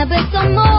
a bit some more.